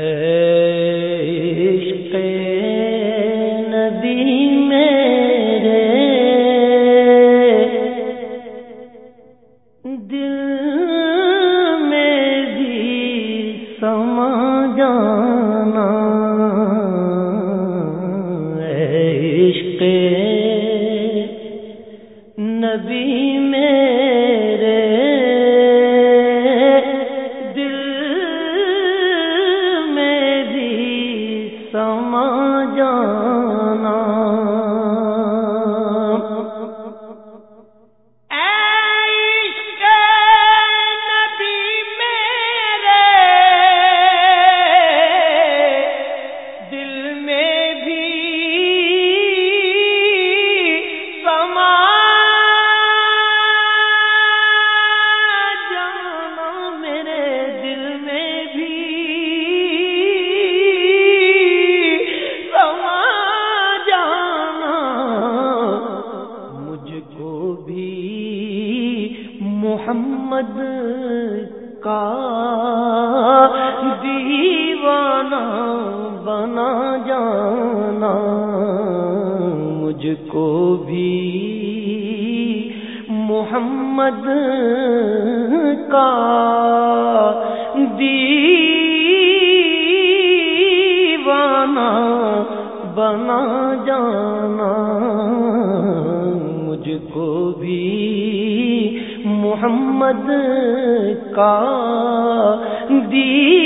اے جان بھی محمد کا دیوانہ بنا جانا مجھ کو بھی محمد کا دیوانہ بنا جانا محمد کا دی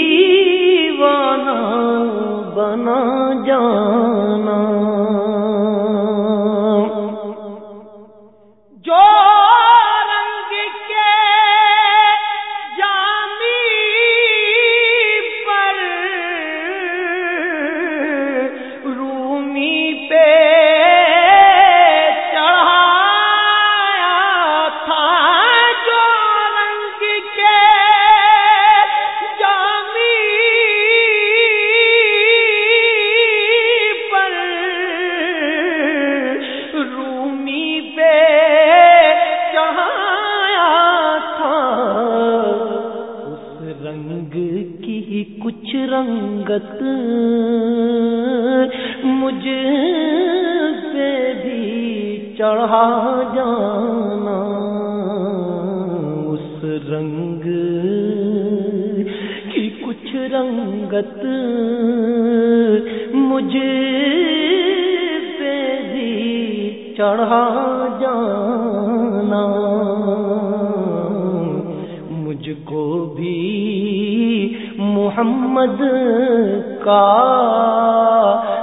مجھ پہ بھی چڑھا جانا، اس رنگ کی کچھ رنگت مجھ پہ بھی چڑھا جانا۔ مجھ کو بھی محمد کا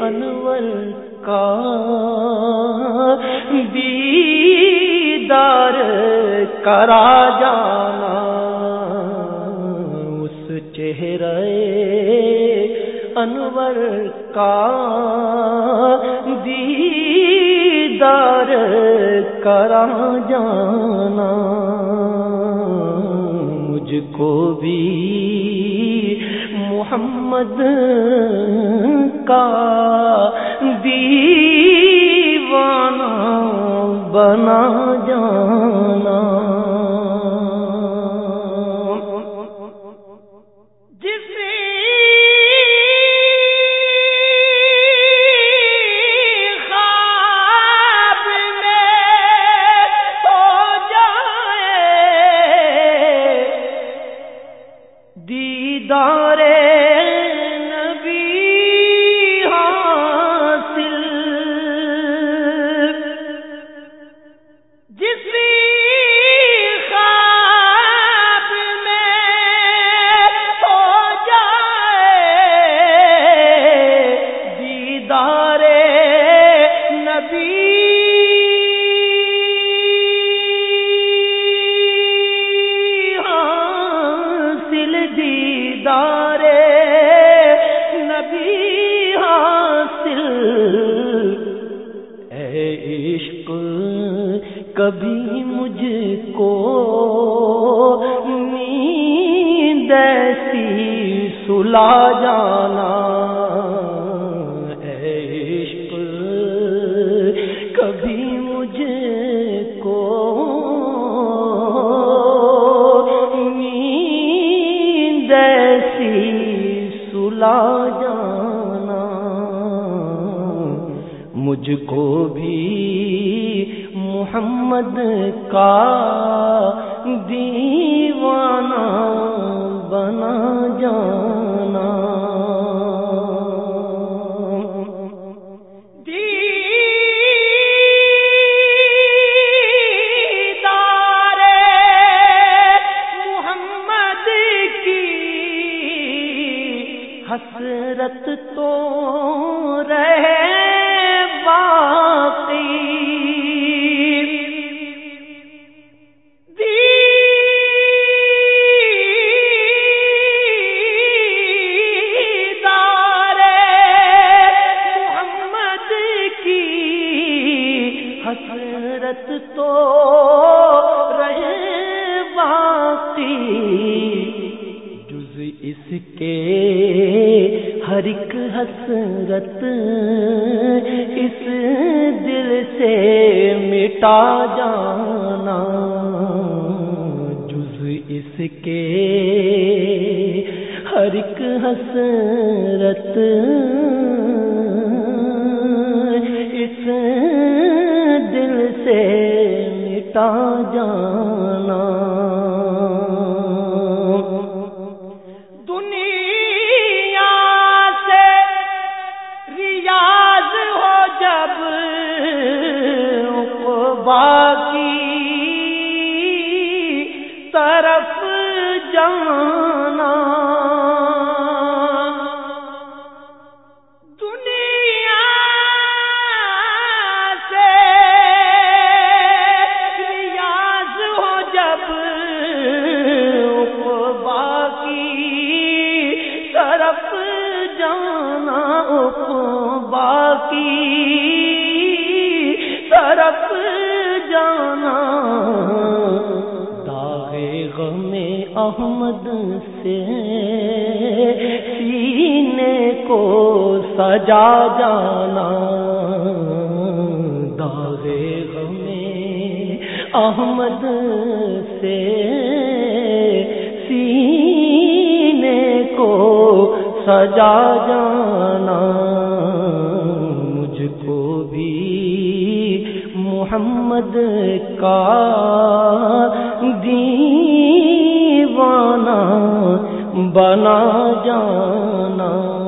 انور کا دیدار کرا جانا۔ اس چہرے انور کا دیدار کرا جانا۔ مجھ کو بھی محمد کا دیوانہ بنا جا کبھی مجھ کو نیند ایسی سلا جانا۔ عشق، کبھی مجھ کو نیند ایسی سلا جانا۔ مجھ کو بھی محمد کا دیوانہ بنا۔ حسرت تو رہے باقی۔ جز اس کے ہر ایک حسرت اس دل سے مٹا جانا۔ جز اس کے ہر ایک حسرت جانا احمد سے سینے کو سجا جانا۔ داغے غم احمد سے سینے کو سجا جانا۔ مجھ کو بھی محمد کا دیوانہ بنا جانا۔